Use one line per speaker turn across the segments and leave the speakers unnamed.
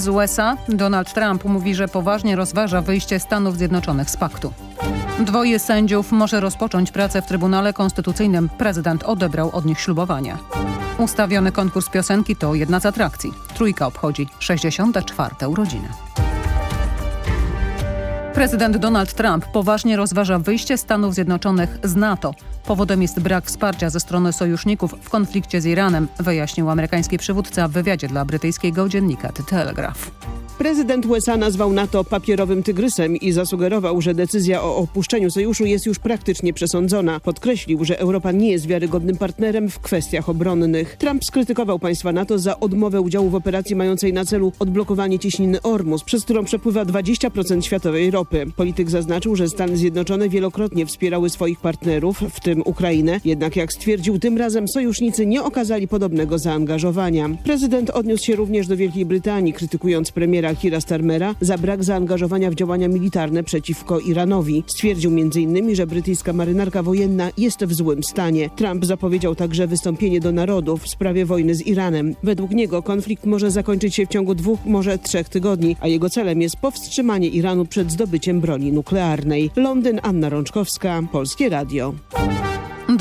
Z USA Donald Trump mówi, że poważnie rozważa wyjście Stanów Zjednoczonych z paktu. Dwoje sędziów może rozpocząć pracę w Trybunale Konstytucyjnym. Prezydent odebrał od nich ślubowanie. Ustawiony konkurs piosenki to jedna z atrakcji. Trójka obchodzi 64. urodziny. Prezydent Donald Trump poważnie rozważa wyjście Stanów Zjednoczonych z NATO. Powodem jest brak wsparcia ze strony sojuszników w konflikcie z Iranem, wyjaśnił amerykański przywódca w wywiadzie dla brytyjskiego dziennika The Telegraph.
Prezydent USA nazwał NATO papierowym tygrysem i zasugerował, że decyzja o opuszczeniu sojuszu jest już praktycznie przesądzona. Podkreślił, że Europa nie jest wiarygodnym partnerem w kwestiach obronnych. Trump skrytykował państwa NATO za odmowę udziału w operacji mającej na celu odblokowanie cieśniny Ormus, przez którą przepływa 20% światowej ropy. Polityk zaznaczył, że Stany Zjednoczone wielokrotnie wspierały swoich partnerów, w tym Ukrainę, jednak jak stwierdził, tym razem sojusznicy nie okazali podobnego zaangażowania. Prezydent odniósł się również do Wielkiej Brytanii, krytykując premiera Kira Starmera za brak zaangażowania w działania militarne przeciwko Iranowi. Stwierdził m.in., że brytyjska marynarka wojenna jest w złym stanie. Trump zapowiedział także wystąpienie do narodów w sprawie wojny z Iranem. Według niego konflikt może zakończyć się w ciągu dwóch, może trzech tygodni, a jego celem jest powstrzymanie Iranu przed zdobyciem broni nuklearnej. Londyn, Anna Rączkowska, Polskie Radio.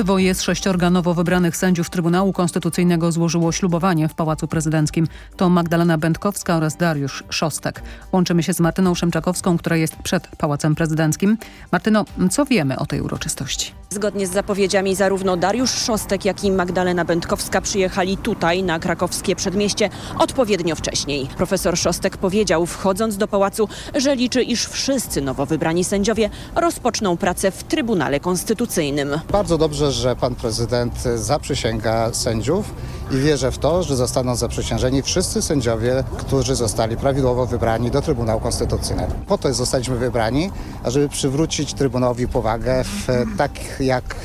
Dwoje z sześciorga nowo wybranych sędziów Trybunału Konstytucyjnego złożyło ślubowanie w Pałacu Prezydenckim. To Magdalena Będkowska oraz Dariusz Szostek. Łączymy się z Martyną Szemczakowską, która jest przed Pałacem Prezydenckim. Martyno, co wiemy o tej uroczystości?
Zgodnie z zapowiedziami zarówno Dariusz Szostek, jak i Magdalena Będkowska przyjechali tutaj na krakowskie przedmieście odpowiednio wcześniej. Profesor Szostek powiedział, wchodząc do pałacu, że liczy, iż wszyscy nowo wybrani sędziowie rozpoczną pracę w Trybunale Konstytucyjnym.
Bardzo dobrze, że pan prezydent zaprzysięga sędziów i wierzę w to, że zostaną zaprzysiężeni wszyscy sędziowie, którzy zostali prawidłowo wybrani do Trybunału Konstytucyjnego. Po to zostaliśmy wybrani, ażeby przywrócić Trybunałowi powagę w tak jak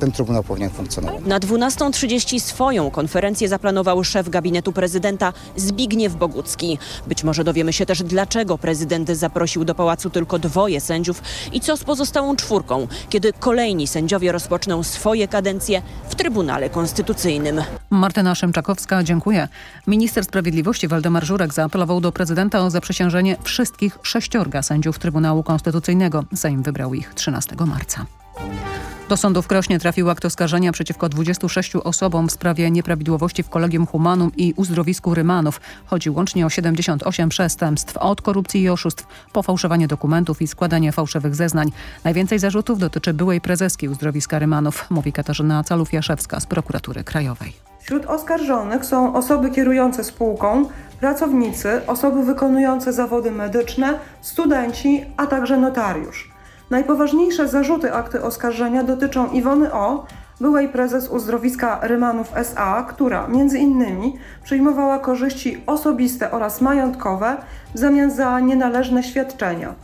ten Trybunał powinien funkcjonować.
Na 12.30 swoją konferencję zaplanował szef gabinetu prezydenta Zbigniew Bogucki. Być może dowiemy się też, dlaczego prezydent zaprosił do pałacu tylko dwoje sędziów i co z pozostałą czwórką, kiedy kolejni sędziowie rozpoczną swoje kadencje w Trybunale Konstytucyjnym.
Martyna Szymczakowska, dziękuję. Minister Sprawiedliwości Waldemar Żurek zaapelował do prezydenta o zaprzysiężenie wszystkich sześciorga sędziów Trybunału Konstytucyjnego. Sejm wybrał ich 13 marca. Do sądu w Krośnie trafił akt oskarżenia przeciwko 26 osobom w sprawie nieprawidłowości w Kolegium Humanum i uzdrowisku Rymanów. Chodzi łącznie o 78 przestępstw, od korupcji i oszustw, po fałszowanie dokumentów i składanie fałszywych zeznań. Najwięcej zarzutów dotyczy byłej prezeski uzdrowiska Rymanów, mówi Katarzyna Calów-Jaszewska z prokuratury krajowej.
Wśród oskarżonych są osoby kierujące spółką, pracownicy, osoby wykonujące zawody medyczne, studenci, a także notariusz. Najpoważniejsze zarzuty akty oskarżenia dotyczą Iwony O., byłej prezes uzdrowiska Rymanów SA, która między innymi przyjmowała korzyści osobiste oraz majątkowe w zamian za nienależne świadczenia.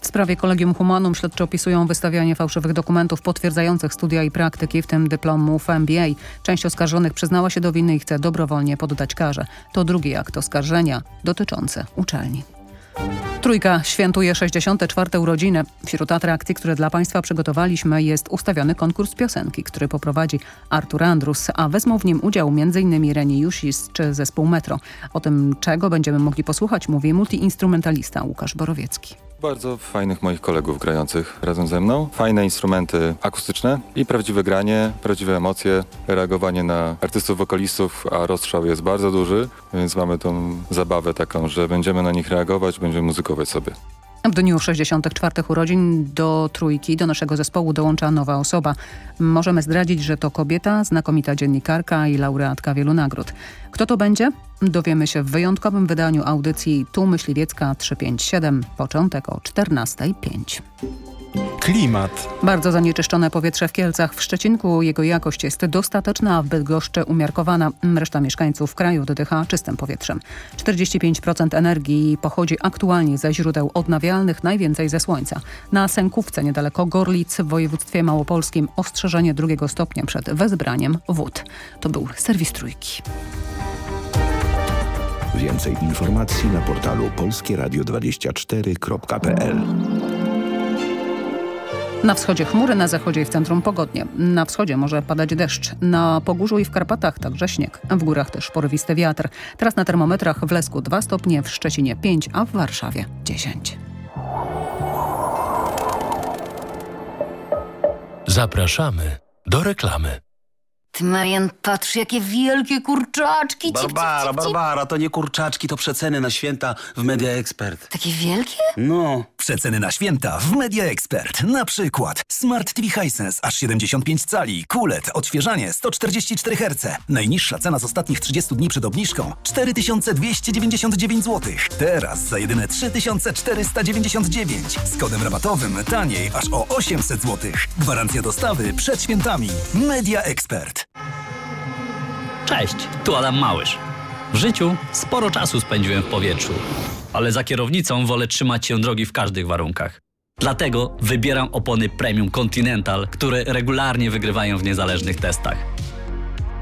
W sprawie Kolegium Humanum śledczy opisują wystawianie fałszywych dokumentów potwierdzających studia i praktyki, w tym dyplomów MBA. Część oskarżonych przyznała się do winy i chce dobrowolnie poddać karze. To drugi akt oskarżenia dotyczący uczelni. Trójka świętuje 64. urodziny. Wśród atrakcji, które dla Państwa przygotowaliśmy jest ustawiony konkurs piosenki, który poprowadzi Artur Andrus, a wezmą w nim udział m.in. Reni Jusis czy zespół Metro. O tym, czego będziemy mogli posłuchać, mówi multiinstrumentalista Łukasz Borowiecki.
Bardzo fajnych moich kolegów grających razem ze mną. Fajne instrumenty akustyczne i prawdziwe granie, prawdziwe emocje, reagowanie na artystów, wokalistów, a rozstrzał jest bardzo duży, więc mamy tą zabawę taką, że będziemy na nich reagować, będziemy muzykować sobie.
W dniu 64. urodzin do trójki, do naszego zespołu dołącza nowa osoba. Możemy zdradzić, że to kobieta, znakomita dziennikarka i laureatka wielu nagród. Kto to będzie? Dowiemy się w wyjątkowym wydaniu audycji Tu Myśliwiecka 357, początek o 14.05.
Klimat.
Bardzo zanieczyszczone powietrze w Kielcach. W Szczecinku jego jakość jest dostateczna, a w Bydgoszczy umiarkowana. Reszta mieszkańców kraju dodycha czystym powietrzem. 45% energii pochodzi aktualnie ze źródeł odnawialnych, najwięcej ze słońca. Na Sękówce niedaleko Gorlic w województwie małopolskim ostrzeżenie drugiego stopnia przed wezbraniem wód. To był serwis Trójki.
Więcej informacji na portalu polskieradio24.pl
Na wschodzie chmury, na zachodzie i w centrum pogodnie. Na wschodzie może padać deszcz. Na Pogórzu i w Karpatach także śnieg. W górach też porywisty wiatr. Teraz na termometrach w Lesku 2 stopnie, w Szczecinie 5, a w Warszawie 10.
Zapraszamy do reklamy.
Ty, Marian, patrz, jakie wielkie kurczaczki. Cip, cip,
Barbara,
cip, cip.
Barbara, to nie kurczaczki, to przeceny na święta w Media Expert.
Takie wielkie?
No.
Przeceny na święta w Media Expert. Na przykład Smart TV Hisense aż 75 cali, kulet, odświeżanie 144 Hz. Najniższa cena z ostatnich 30 dni przed obniżką 4299 zł. Teraz za jedyne 3499. Z kodem rabatowym taniej aż o 800 zł. Gwarancja dostawy przed świętami. Media Expert.
Cześć, tu Adam Małysz. W życiu sporo czasu spędziłem w powietrzu, ale za kierownicą wolę trzymać się drogi w każdych warunkach. Dlatego wybieram opony Premium Continental, które regularnie wygrywają w niezależnych testach.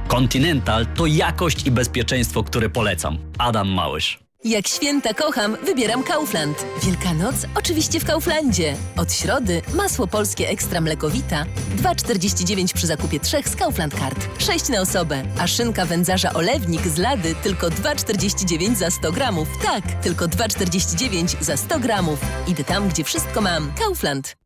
Continental to jakość i bezpieczeństwo, które polecam. Adam Małysz.
Jak święta kocham, wybieram Kaufland. Wielkanoc oczywiście w Kauflandzie. Od środy masło polskie ekstra mlekowita 2,49 przy zakupie trzech z Kaufland Card. 6 na osobę. A szynka wędzarza olewnik z lady tylko 2,49 za 100 gramów. Tak, tylko 2,49 za 100 gramów. Idę tam, gdzie wszystko mam. Kaufland.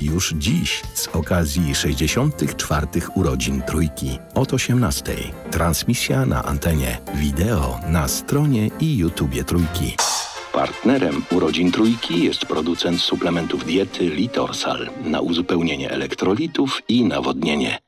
Już dziś z okazji 64. urodzin Trójki od 18. Transmisja na antenie, wideo na stronie i YouTubie Trójki. Partnerem urodzin Trójki jest producent suplementów diety Litorsal na uzupełnienie elektrolitów i nawodnienie.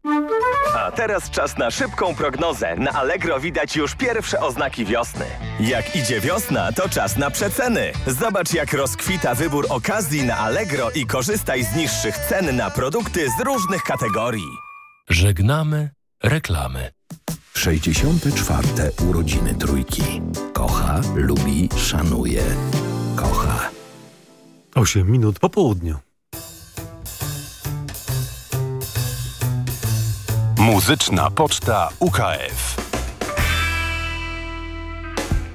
A teraz czas na szybką prognozę. Na Allegro widać już pierwsze oznaki wiosny. Jak idzie wiosna, to czas na przeceny. Zobacz, jak rozkwita wybór okazji na Allegro i korzystaj z niższych cen na produkty z różnych kategorii.
Żegnamy reklamy.
64. urodziny Trójki. Kocha, lubi, szanuje. Kocha.
8 minut po południu.
Muzyczna Poczta UKF.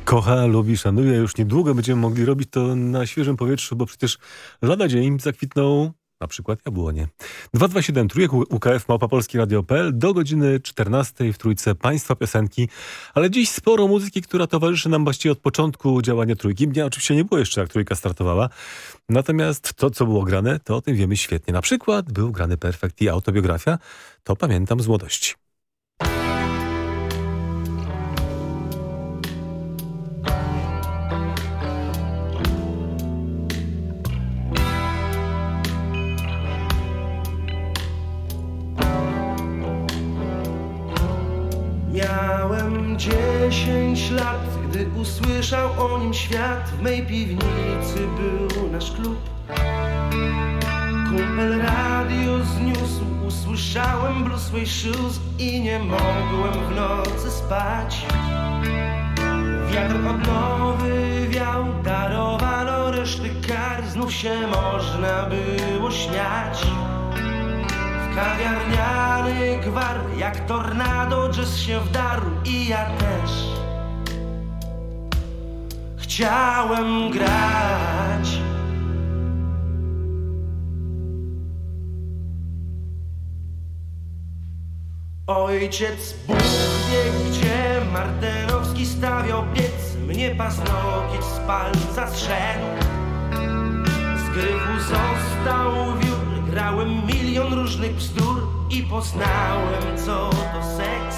Kocha, lubi, szanuje. Już niedługo będziemy mogli robić to na świeżym powietrzu, bo przecież lada dzień zakwitną na przykład jabłonie. 227 trójek UKF Małpa Polski Radio.pl do godziny 14 w Trójce Państwa Piosenki, ale dziś sporo muzyki, która towarzyszy nam właściwie od początku działania Trójki. Mnie oczywiście nie było jeszcze jak Trójka startowała, natomiast to co było grane, to o tym wiemy świetnie. Na przykład był grany Perfekt i autobiografia, to pamiętam z młodości.
Miałem dziesięć lat, gdy usłyszał o nim świat. W mej piwnicy był nasz klub. Kumpel radio zniósł, usłyszałem Blue Shoes i nie mogłem w nocy spać. Wiatr odnowy wiał, darowano reszty kar, znów się można było śmiać. Kawiarniany gwar, jak tornado jazz się wdarł i ja też chciałem grać. Ojciec Bóg wie, gdzie Martenowski stawiał piec, mnie paznokieć z palca zszedł. Z gryfu został wiór, grałem milion różnych bzdur poznałem co to seks.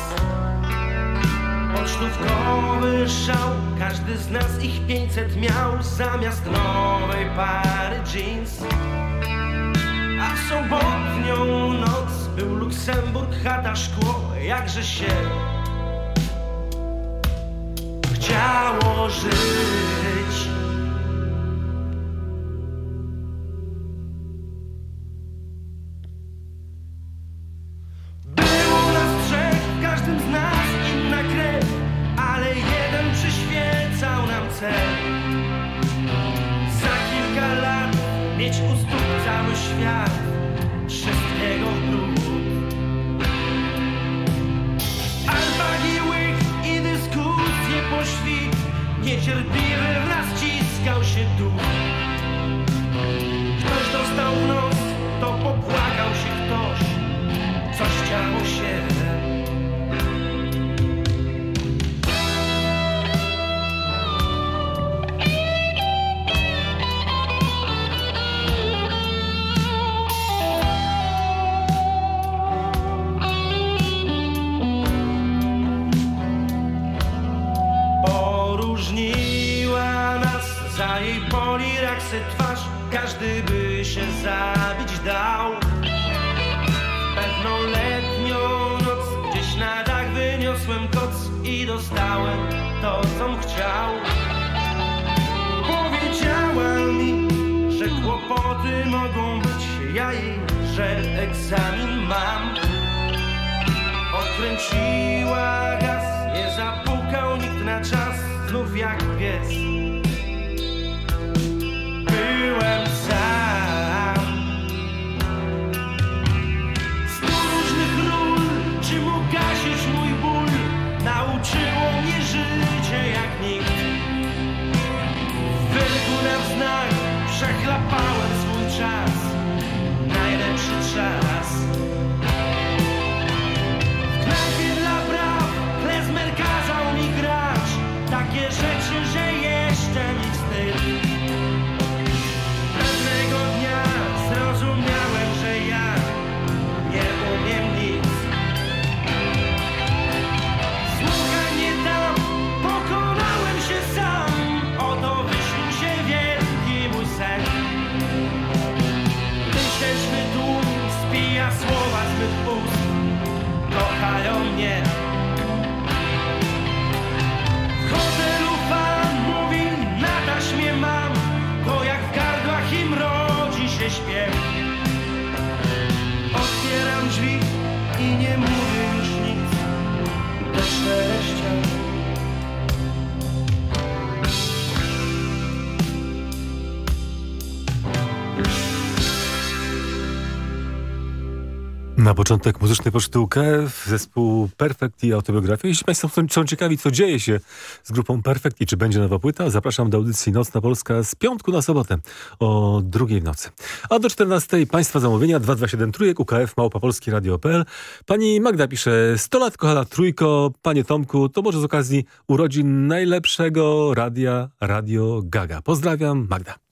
Pocztówkowy szał, każdy z nas ich 500 miał Zamiast nowej pary jeans. A w sobotnią noc był Luksemburg, chata, szkło Jakże się chciało żyć za jej poliraksy twarz Każdy by się zabić dał. Pewną letnią noc Gdzieś na dach wyniosłem koc I dostałem to, com chciał. Powiedziała mi, że kłopoty mogą być Ja jej, że egzamin mam. Odkręciła gaz Nie zapukał nikt na czas Znów jak pies You and Na
początek muzyczny poczty UKF, zespół Perfect i autobiografia. Jeśli Państwo są, są ciekawi, co dzieje się z grupą Perfect i czy będzie nowa płyta, zapraszam do audycji Nocna Polska z piątku na sobotę o drugiej w nocy. A do 14 Państwa zamówienia 227 trójek UKF Małopolski Radio.pl. Pani Magda pisze 100 lat kochana trójko, Panie Tomku, to może z okazji urodzin najlepszego radia Radio Gaga. Pozdrawiam, Magda.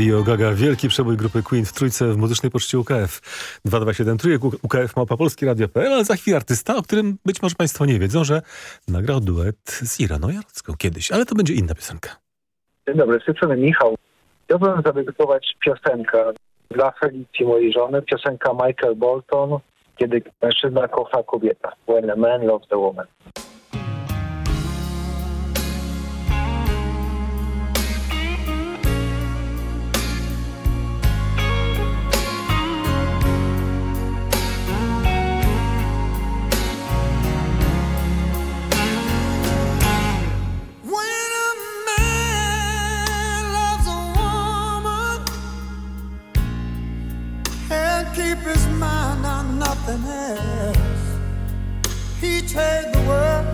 Radio Gaga, wielki przebój grupy Queen w trójce w muzycznej poczcie UKF. 227 trójek UKF Małpa Polski Radio.pl, ale za chwilę artysta, o którym być może Państwo nie wiedzą, że nagrał duet z Iraną Jarocką kiedyś, ale to będzie inna piosenka.
Dzień dobry, z strony Michał. Chciałbym zadedykować piosenkę dla Felicji, mojej żony, piosenka Michael Bolton, kiedy mężczyzna kocha kobietę. When a man loves a woman.
Nothing else. He trade the world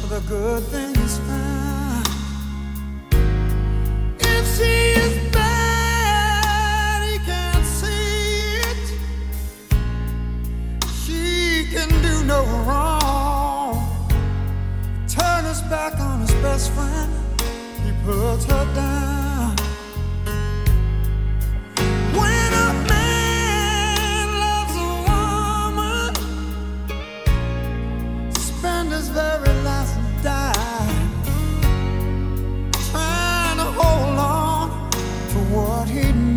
for the good things found. If she is bad, he can't see it. She can do no wrong. Turn his back on his best friend. He puts her down. His very last dime trying to hold on to what he needs.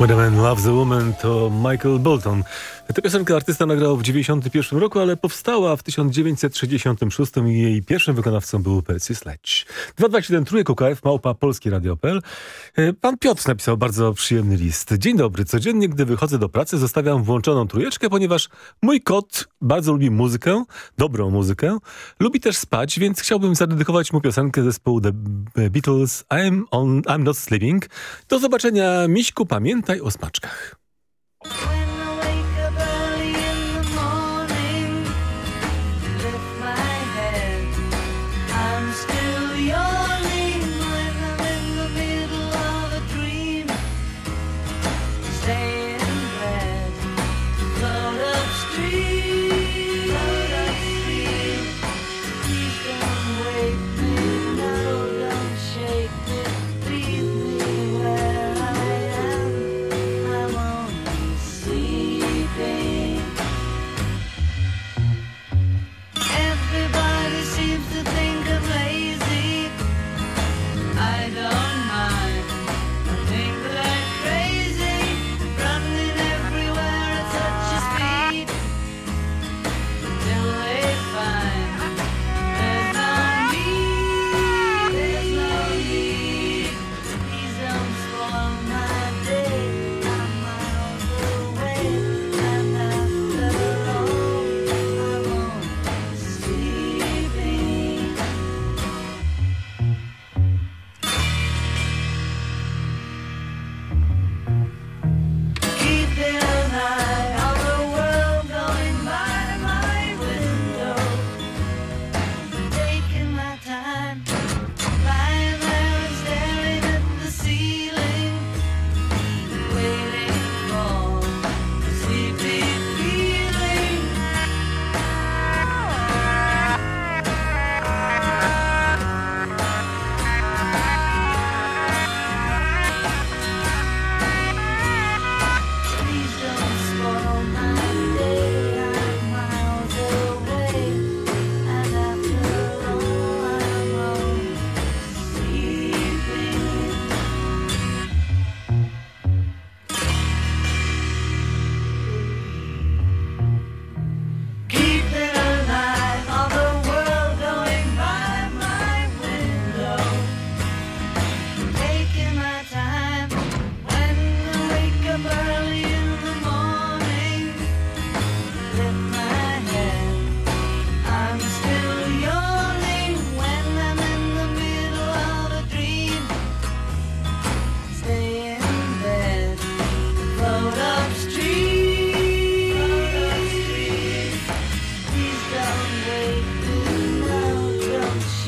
When a Man Loves a Woman to
Michael Bolton. Tę piosenkę artysta nagrał w 1991 roku, ale powstała w 1966 i jej pierwszym wykonawcą był Percy Sledge. 227 trójek UKF, małpa Polski Radio.pl. E, Pan Piotr napisał bardzo przyjemny list. Dzień dobry. Codziennie, gdy wychodzę do pracy, zostawiam włączoną trójeczkę, ponieważ mój kot bardzo lubi muzykę, dobrą muzykę. Lubi też spać, więc chciałbym zadedykować mu piosenkę zespołu The Beatles I'm, on, I'm Not Sleeping. Do zobaczenia, Miśku, pamiętaj o smaczkach.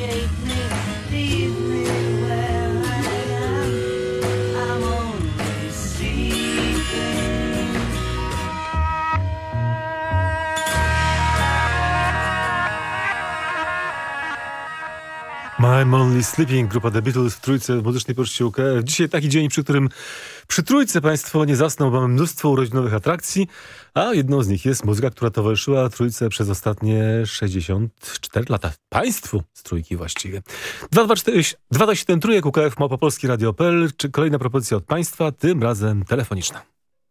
Shake me,
My Only Sleeping, grupa The Beatles w trójce w muzycznej poczcie UKF. Dzisiaj taki dzień, przy którym przy trójce państwo nie zasną, mamy mnóstwo urodzinowych atrakcji, a jedną z nich jest muzyka, która towarzyszyła trójce przez ostatnie 64 lata. Państwu z trójki właściwie. 227 trójek UKF Małopolski Radio.pl, czy kolejna propozycja od państwa, tym razem telefoniczna.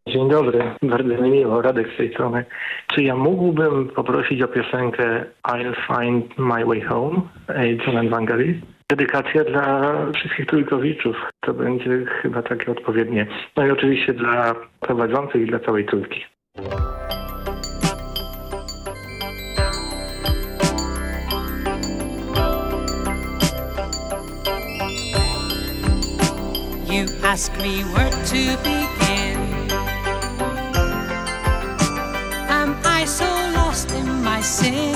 Dzień dobry, bardzo mi miło, Radek z tej strony. Czy ja mógłbym poprosić o piosenkę I'll Find My Way Home, John and Vangelis? Dedykacja dla wszystkich trójkowiczów, to będzie chyba takie odpowiednie. No i oczywiście dla prowadzących i dla całej trójki.
You ask me where to. So lost in my sin?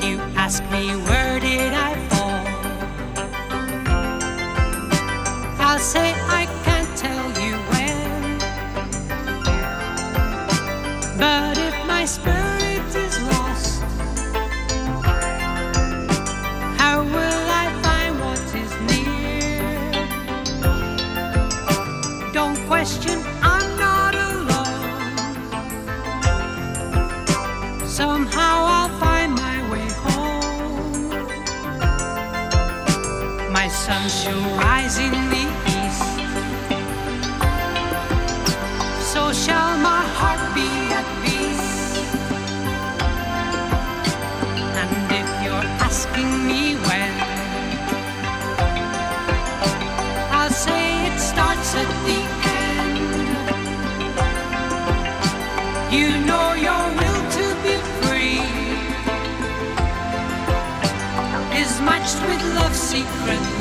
You ask me where did I fall? I'll say I can't tell you when. But if my spirit rise in the east. So shall my heart be at peace. And if you're asking me when, I'll say it starts at the end. You know your will to be free is matched with love's secretly.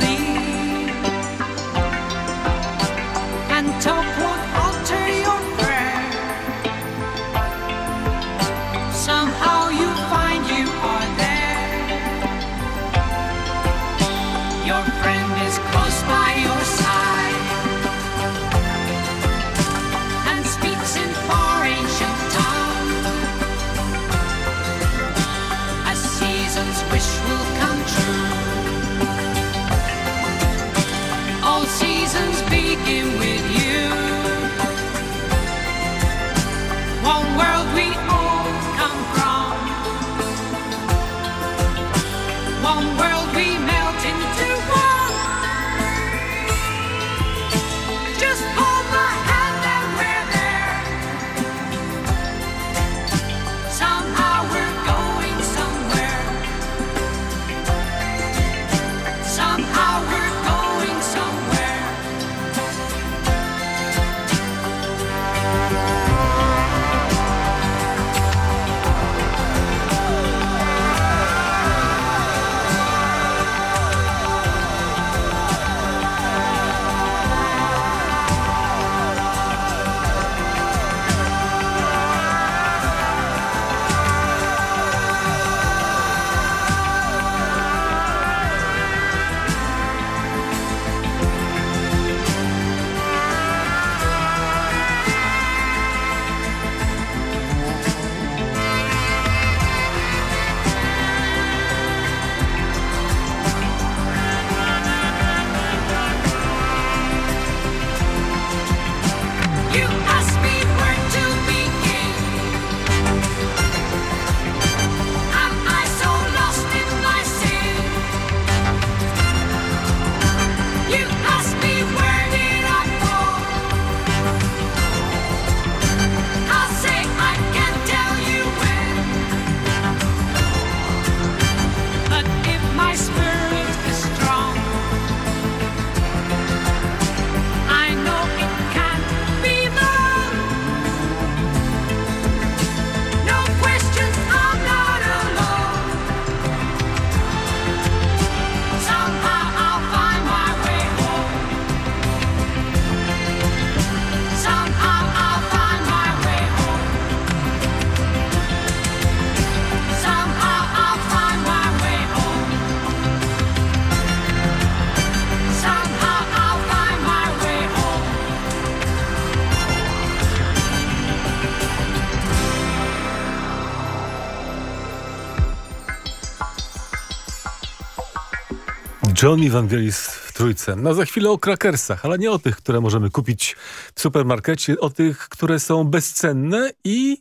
John Evangelis w trójce. No za chwilę o krakersach, ale nie o tych, które możemy kupić w supermarkecie, o tych, które są bezcenne i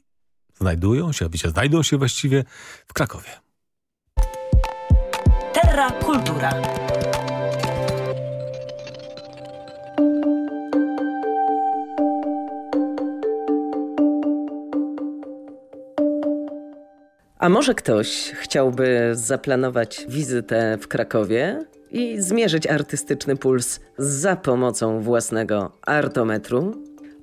znajdują się, a wiecie, znajdą się właściwie w Krakowie.
Terra Kultura.
A może ktoś chciałby zaplanować wizytę w Krakowie i zmierzyć artystyczny puls za pomocą własnego artometru?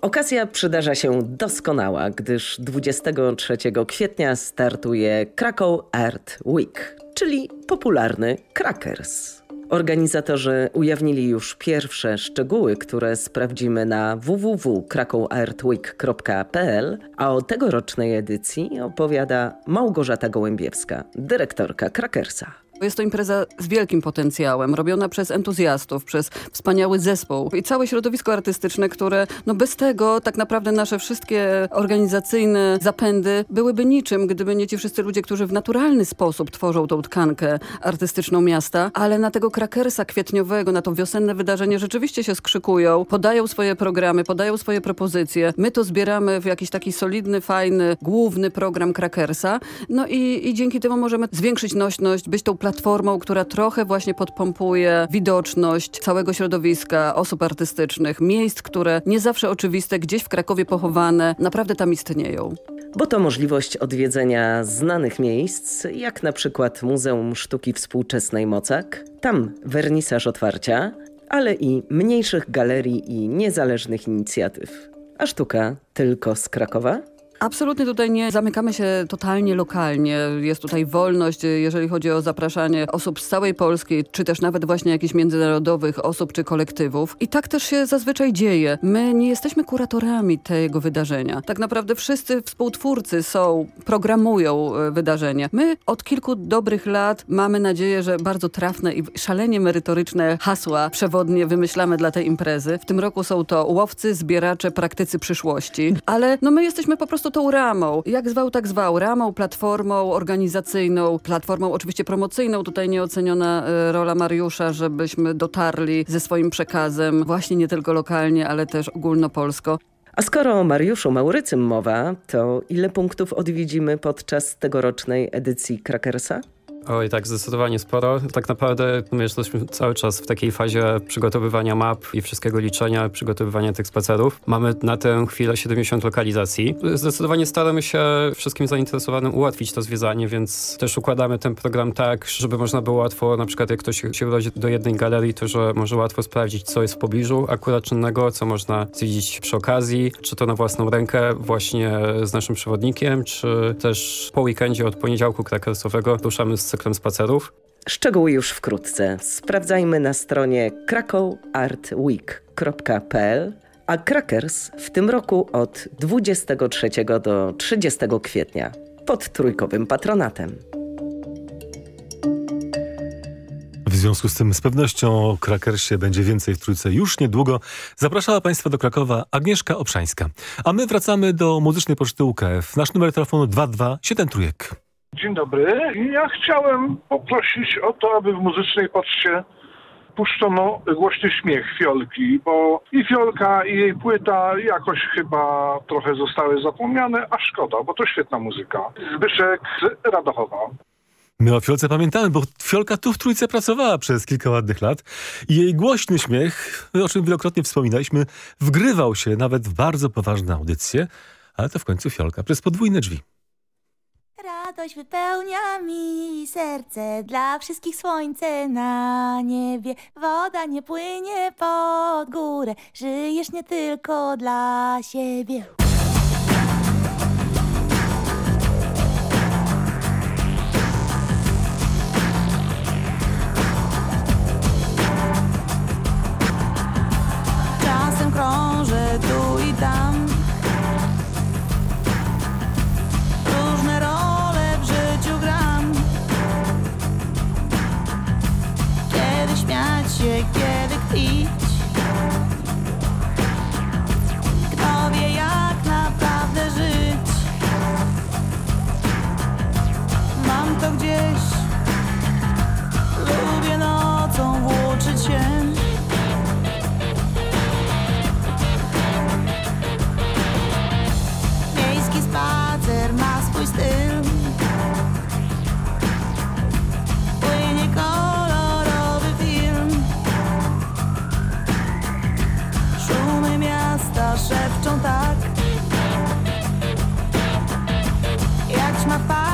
Okazja przydarza się doskonała, gdyż 23 kwietnia startuje Krakow Art Week, czyli popularny Crackers. Organizatorzy ujawnili już pierwsze szczegóły, które sprawdzimy na www.krakowartweek.pl, a o tegorocznej edycji opowiada Małgorzata Gołębiewska, dyrektorka Crackersa.
Jest to impreza z wielkim potencjałem, robiona przez entuzjastów, przez wspaniały zespół i całe środowisko artystyczne, które no bez tego tak naprawdę nasze wszystkie organizacyjne zapędy byłyby niczym, gdyby nie ci wszyscy ludzie, którzy w naturalny sposób tworzą tą tkankę artystyczną miasta, ale na tego krakersa kwietniowego, na to wiosenne wydarzenie rzeczywiście się skrzykują, podają swoje programy, podają swoje propozycje. My to zbieramy w jakiś taki solidny, fajny, główny program krakersa, no i, i dzięki temu możemy zwiększyć nośność, być tą platformą platformą, która trochę właśnie podpompuje widoczność całego środowiska osób artystycznych, miejsc, które nie zawsze oczywiste, gdzieś w Krakowie pochowane, naprawdę tam istnieją.
Bo to możliwość odwiedzenia znanych miejsc, jak na przykład Muzeum Sztuki Współczesnej Mocak, tam wernisaż otwarcia, ale i mniejszych galerii i niezależnych inicjatyw. A sztuka tylko z Krakowa?
Absolutnie tutaj nie zamykamy się totalnie lokalnie. Jest tutaj wolność, jeżeli chodzi o zapraszanie osób z całej Polski, czy też nawet właśnie jakichś międzynarodowych osób czy kolektywów. I tak też się zazwyczaj dzieje. My nie jesteśmy kuratorami tego wydarzenia. Tak naprawdę wszyscy współtwórcy są, programują e, wydarzenie. My od kilku dobrych lat mamy nadzieję, że bardzo trafne i szalenie merytoryczne hasła przewodnie wymyślamy dla tej imprezy. W tym roku są to łowcy, zbieracze, praktycy przyszłości. Ale no my jesteśmy po prostu prostu tą ramą. Jak zwał, tak zwał. Ramą, platformą organizacyjną, platformą oczywiście promocyjną. Tutaj nieoceniona e, rola Mariusza, żebyśmy dotarli ze swoim przekazem właśnie nie tylko lokalnie, ale też ogólnopolsko.
A skoro o Mariuszu Maurycym mowa, to ile punktów odwiedzimy podczas tegorocznej edycji Crackersa?
Oj, tak, zdecydowanie sporo. Tak naprawdę my jesteśmy cały czas w takiej fazie przygotowywania map i wszystkiego liczenia, przygotowywania tych spacerów. Mamy na tę chwilę 70 lokalizacji. Zdecydowanie staramy się wszystkim zainteresowanym ułatwić to zwiedzanie, więc też układamy ten program tak, żeby można było łatwo, na przykład jak ktoś się urodzi do jednej galerii, to że może łatwo sprawdzić, co jest w pobliżu akurat czynnego, co można zwiedzić przy okazji, czy to na własną rękę właśnie z naszym przewodnikiem, czy też po weekendzie od poniedziałku krakersowego ruszamy z cyklem spacerów.
Szczegóły już wkrótce. Sprawdzajmy na stronie krakowartweek.pl a Crackers w tym roku od 23 do 30 kwietnia pod trójkowym patronatem.
W związku z tym z pewnością o Krakersie będzie więcej w Trójce już niedługo. Zapraszała Państwa do Krakowa Agnieszka Obszańska. A my wracamy do muzycznej poczty UKF. Nasz numer telefonu 22 trójek.
Dzień dobry. Ja chciałem poprosić o to, aby w muzycznej poczcie puszczono głośny śmiech Fiolki, bo i Fiolka i jej płyta jakoś chyba trochę zostały zapomniane, a szkoda, bo to świetna muzyka. Zbyszek z Radochowa.
My o Fiolce pamiętamy, bo Fiolka tu w Trójce pracowała przez kilka ładnych lat i jej głośny śmiech, o czym wielokrotnie wspominaliśmy, wgrywał się nawet w bardzo poważne audycje, ale to w końcu Fiolka przez podwójne drzwi.
Radość wypełnia mi serce, dla wszystkich słońce na niebie. Woda nie płynie pod górę, żyjesz nie tylko dla siebie. Śmiać się, lata szewczą tak. Jak ma ćma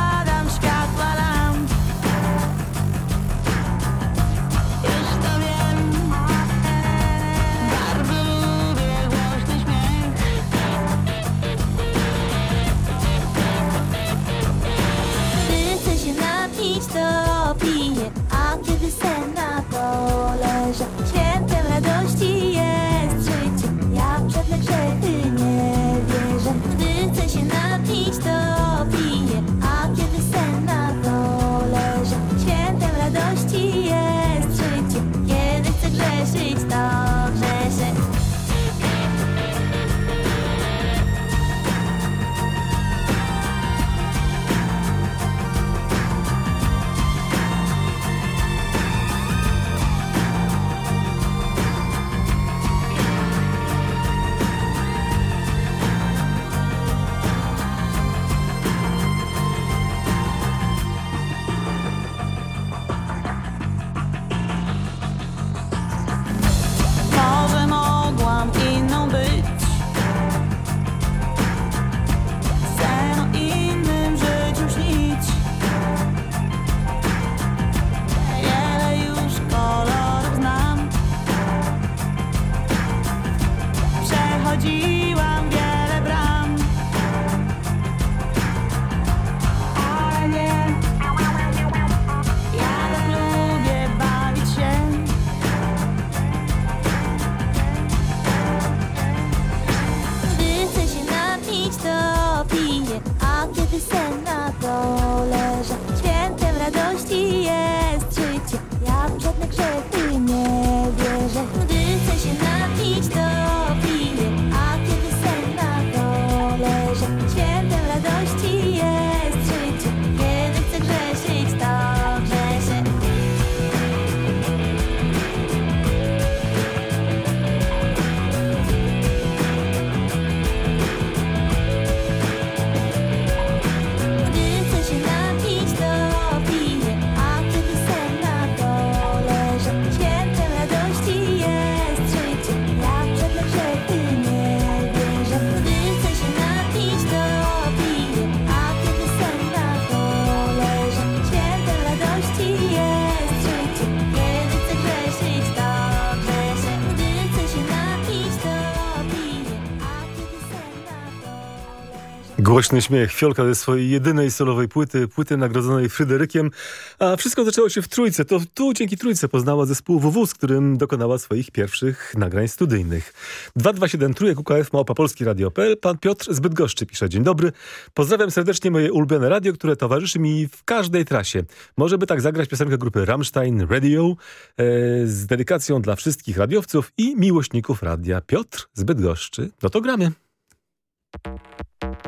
Głośny śmiech
Fiolka ze swojej jedynej solowej płyty, płyty nagrodzonej Fryderykiem, a wszystko zaczęło się w Trójce. To tu dzięki Trójce poznała zespół WW, z którym dokonała swoich pierwszych nagrań studyjnych. 227 Trójek UKF Małpa Polski Radio.pl. Pan Piotr z Bydgoszczy pisze. Dzień dobry. Pozdrawiam serdecznie moje ulubione radio, które towarzyszy mi w każdej trasie. Może by tak zagrać piosenkę grupy Rammstein Radio e, z dedykacją dla wszystkich radiowców i miłośników radia. Piotr z Bydgoszczy. No to gramy.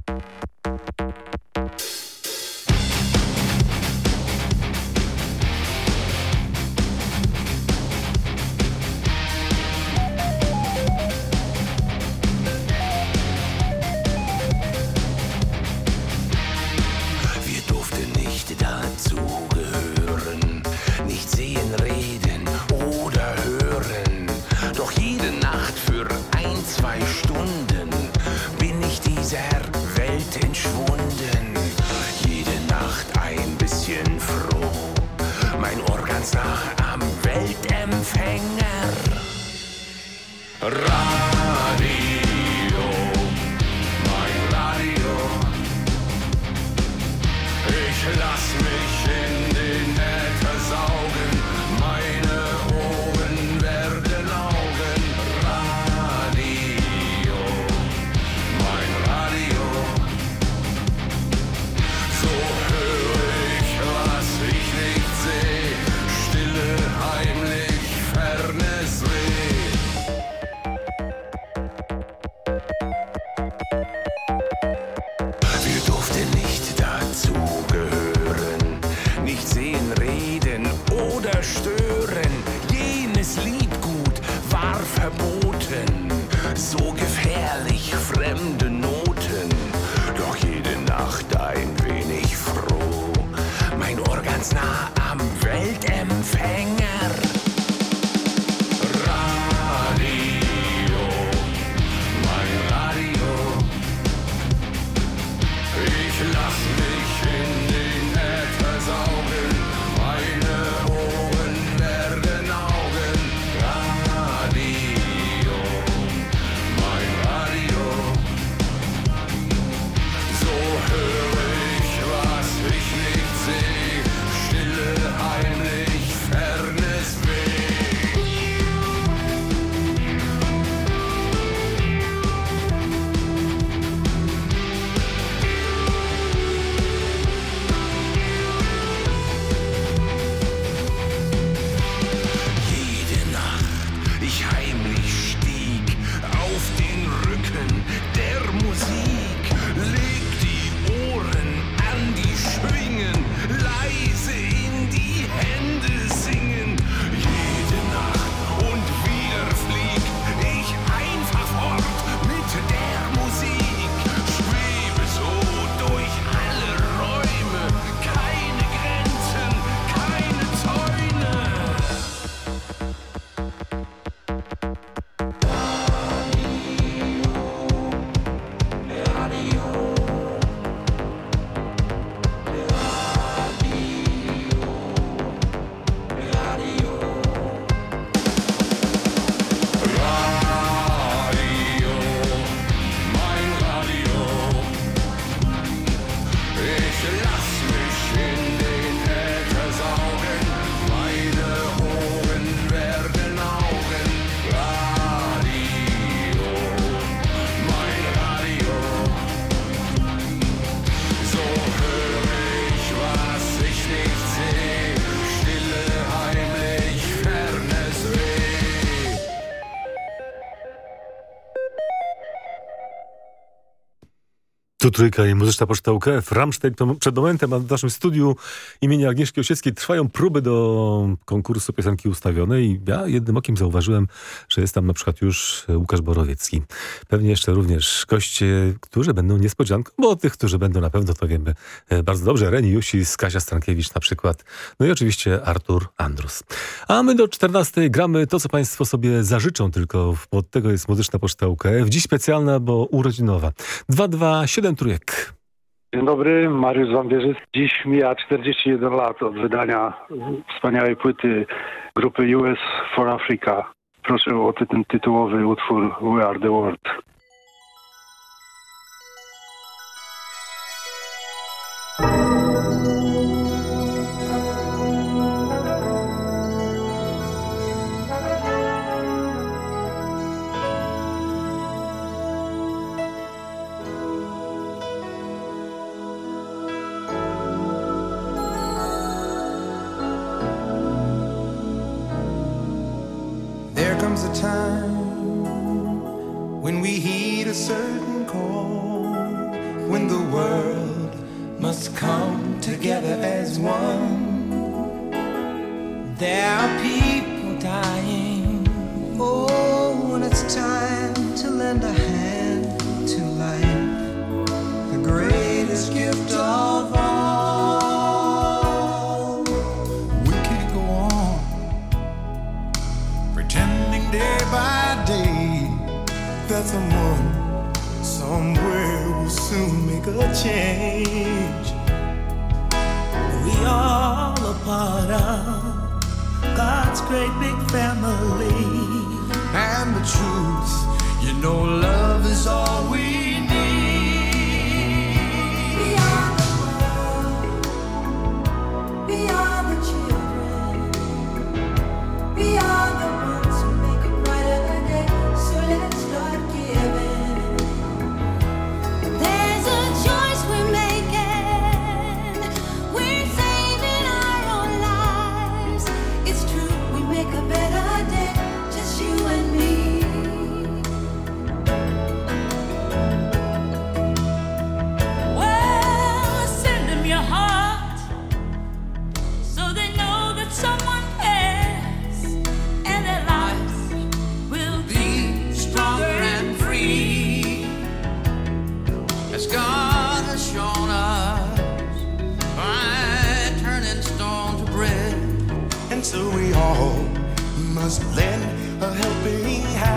you Hauptsache am Weltempfänger. Ra
Tu trójka i muzyczna poczta UKF. Ramstein przed momentem, a w naszym studiu imienia Agnieszki Osieckiej trwają próby do konkursu piosenki ustawionej ja jednym okiem zauważyłem, że jest tam na przykład już Łukasz Borowiecki. Pewnie jeszcze również goście, którzy będą niespodzianką, bo tych, którzy będą na pewno to wiemy e, bardzo dobrze. Reni Jusis, Kasia Stankiewicz na przykład. No i oczywiście Artur Andrus. A my do 14 gramy to, co Państwo sobie zażyczą, tylko od tego jest muzyczna poczta UKF. Dziś specjalna, bo urodzinowa. 227
Dzień dobry, Mariusz Wambierzyc. Dziś mija 41 lat od wydania wspaniałej płyty grupy US for Africa. Proszę o ten tytułowy utwór We Are The World.
comes a time when we heed a certain call, when the world must come together as one. There are people
dying
will change. We all are part of God's great big family. And the truth, you know, love is all we we have.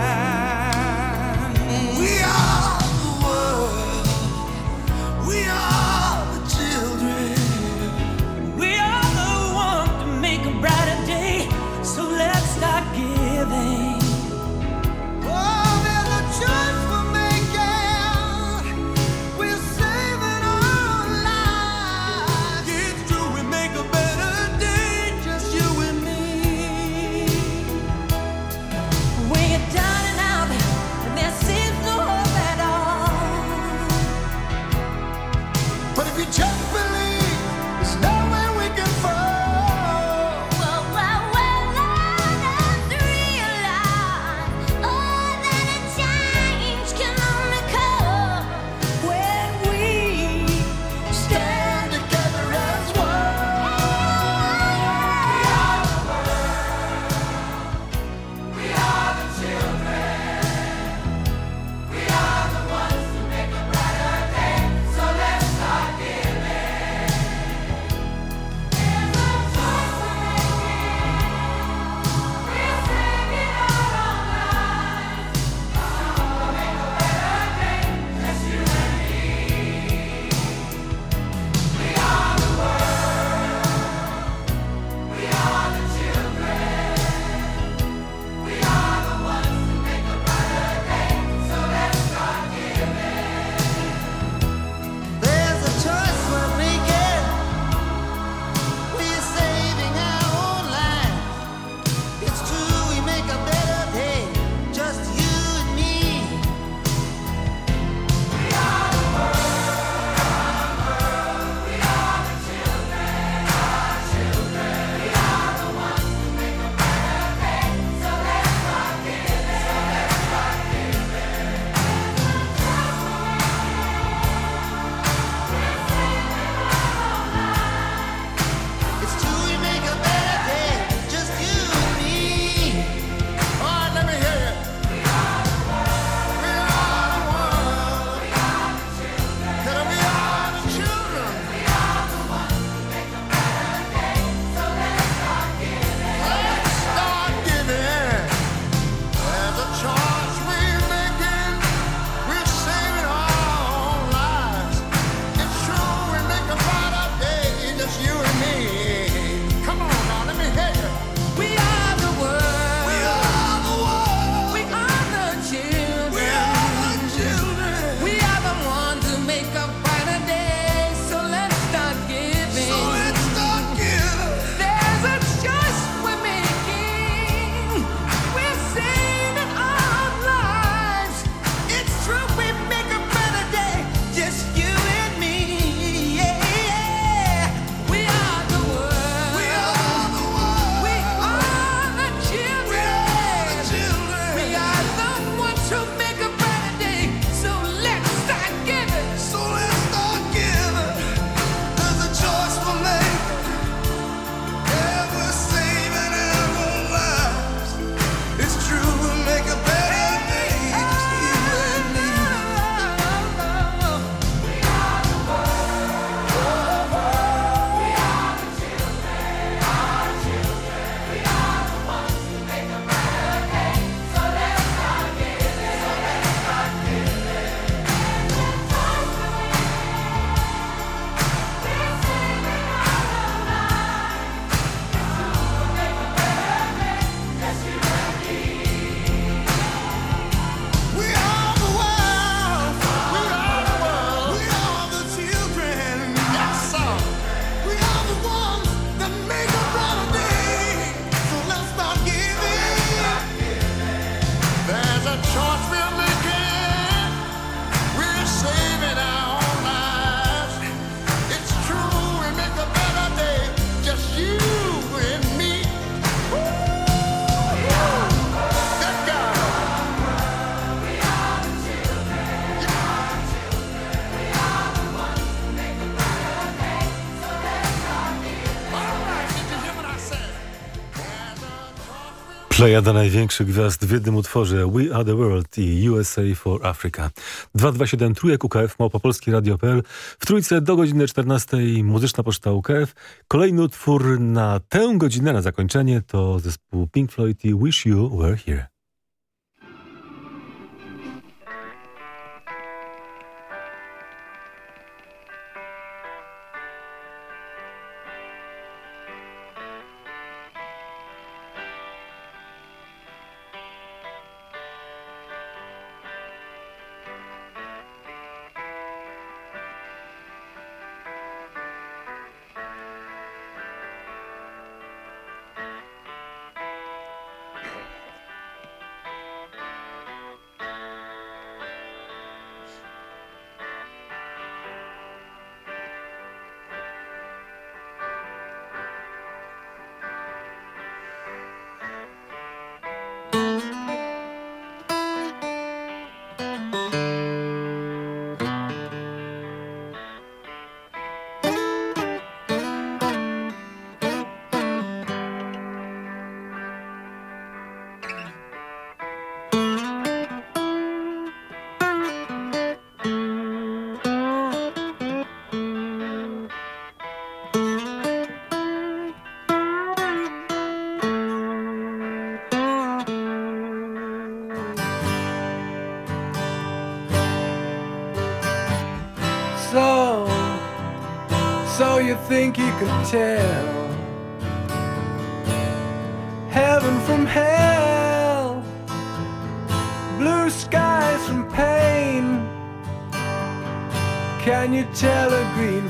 Plejada największych gwiazd w jednym utworze We Are The World i USA for Africa. 227 trójek UKF Małopolski Radio.pl w trójce do godziny 14 muzyczna poczta UKF. Kolejny utwór na tę godzinę na zakończenie to zespół Pink Floyd i Wish You Were Here.
Think you could tell heaven from hell, blue skies from pain. Can you tell a green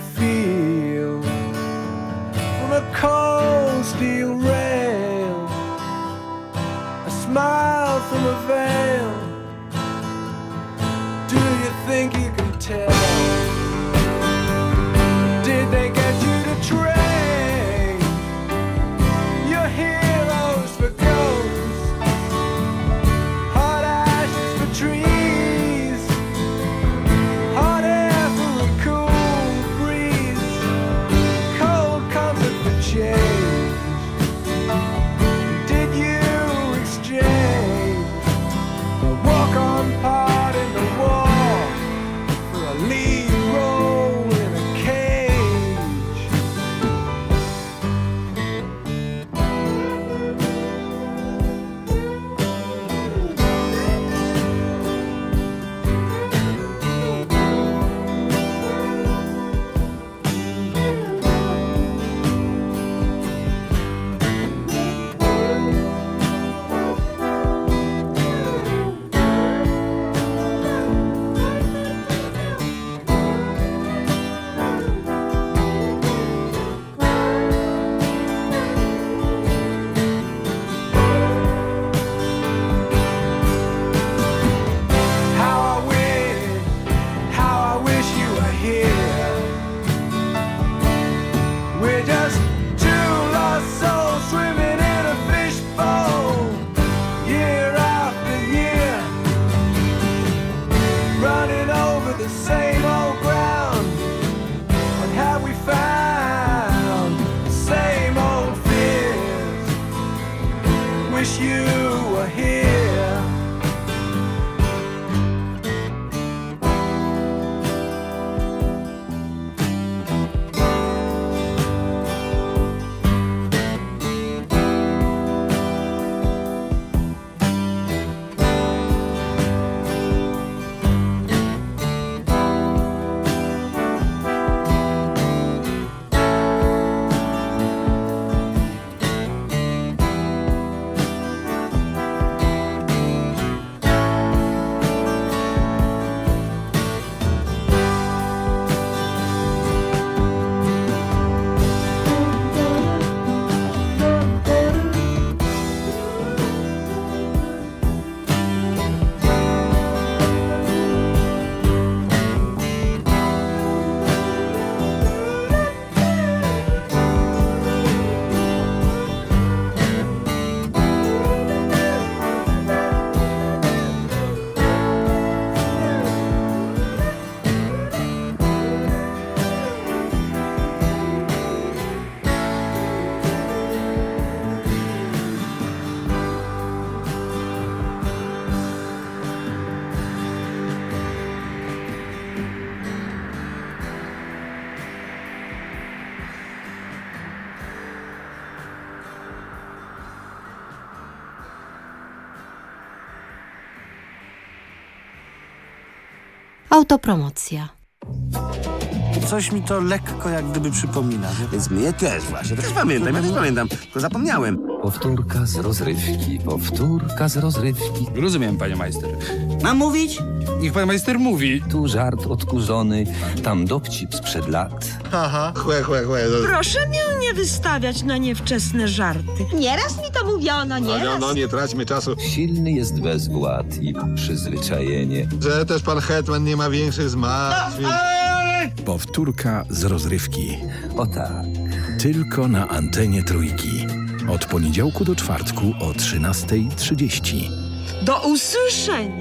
Autopromocja.
Coś mi to lekko jak gdyby przypomina.
Więc mnie też właśnie. Też pamiętam, ja też pamiętam, tylko zapomniałem.
Powtórka z rozrywki, powtórka z rozrywki.
Rozumiem, panie majster.
Mam mówić?
Niech pan majster mówi.
Tu żart odkurzony, tam dowcip sprzed lat.
Haha, chłe, chłe, chłe.
Proszę mnie nie wystawiać na niewczesne żarty.
Nieraz mi to mówiono, nieraz.
No, no, nie traćmy czasu.
Silny jest bezwład i przyzwyczajenie.
Że też pan Hetman nie ma większych zmartwień.
Powtórka z rozrywki.
O tak.
Tylko na antenie trójki. Od poniedziałku do czwartku o 13.30.
Do usłyszenia.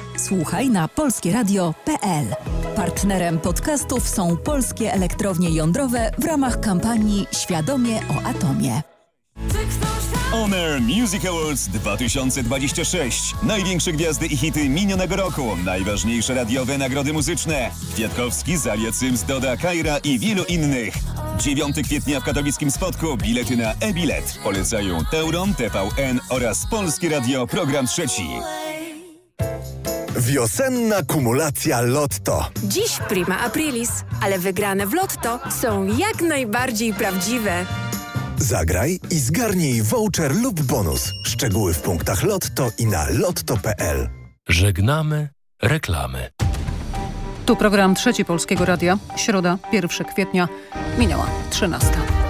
Słuchaj na polskieradio.pl. Partnerem podcastów są polskie elektrownie jądrowe w ramach kampanii Świadomie o atomie.
Honor Music Awards 2026. Największe gwiazdy i hity minionego roku. Najważniejsze radiowe nagrody muzyczne. Kwiatkowski, Zalia Cyms, Doda, Kaira i wielu innych. 9 kwietnia w katowickim spotku bilety na e-bilet. Polecają Teuron, TVN oraz Polskie Radio Program Trzeci.
Wiosenna kumulacja Lotto.
Dziś prima aprilis, ale wygrane w Lotto są jak najbardziej prawdziwe.
Zagraj i zgarnij voucher lub bonus. Szczegóły w punktach Lotto i na lotto.pl.
Żegnamy reklamy.
Tu program Trzeci Polskiego Radia. Środa, 1 kwietnia, minęła 13.